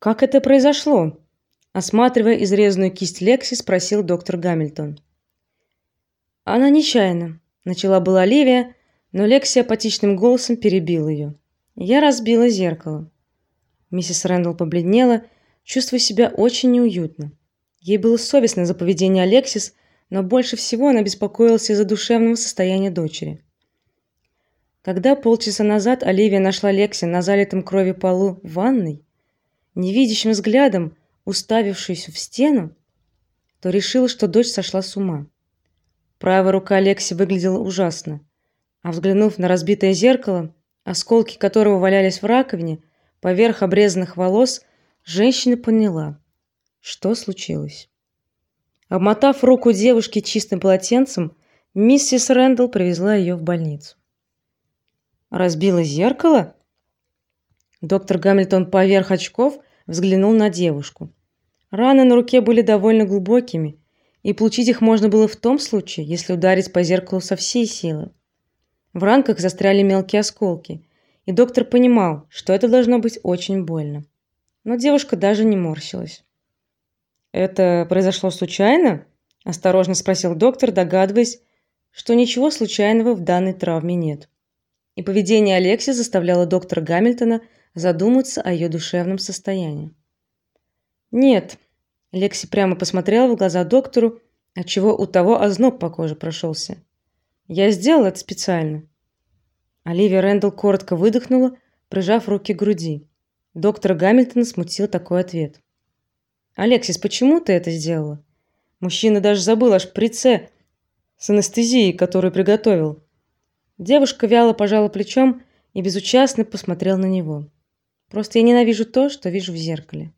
Как это произошло? осматривая изрезанную кисть Лекси, спросил доктор Гамильтон. Она нечаянно, начала была Оливия, но Лекси апатичным голосом перебил ее. Я разбила зеркало. Миссис Рэндалл побледнела, чувствуя себя очень неуютно. Ей было совестно за поведение Алексис, но больше всего она беспокоилась из-за душевного состояния дочери. Когда полчаса назад Оливия нашла Лекси на залитом кровью полу в ванной, невидящим взглядом уставившуюся в стену, то решила, что дочь сошла с ума. Правая рука Лекси выглядела ужасно, а взглянув на разбитое зеркало, осколки которого валялись в раковине поверх обрезанных волос, женщина поняла, что случилось. Обмотав руку девушки чистым полотенцем, миссис Рэндалл привезла ее в больницу. Разбила зеркало? Доктор Гамильтон поверх очков взглянул на девушку. Раны на руке были довольно глубокими, и получить их можно было в том случае, если ударить по зеркалу со всей силы. В ранках застряли мелкие осколки, и доктор понимал, что это должно быть очень больно. Но девушка даже не морщилась. Это произошло случайно? осторожно спросил доктор, догадываясь, что ничего случайного в данной травме нет. И поведение Алекси заставляло доктора Гамильтона задуматься о ее душевном состоянии. Нет, Лекси прямо посмотрела в глаза доктору, отчего у того озноб по коже прошелся. Я сделал это специально. Оливия Рэндалл коротко выдохнула, прижав руки к груди. Доктор Гамильтона смутил такой ответ. Алексис, почему ты это сделала? Мужчина даже забыл о шприце с анестезией, которую приготовил. Девушка вяло пожала плечом и безучастно посмотрела на него. Просто я ненавижу то, что вижу в зеркале.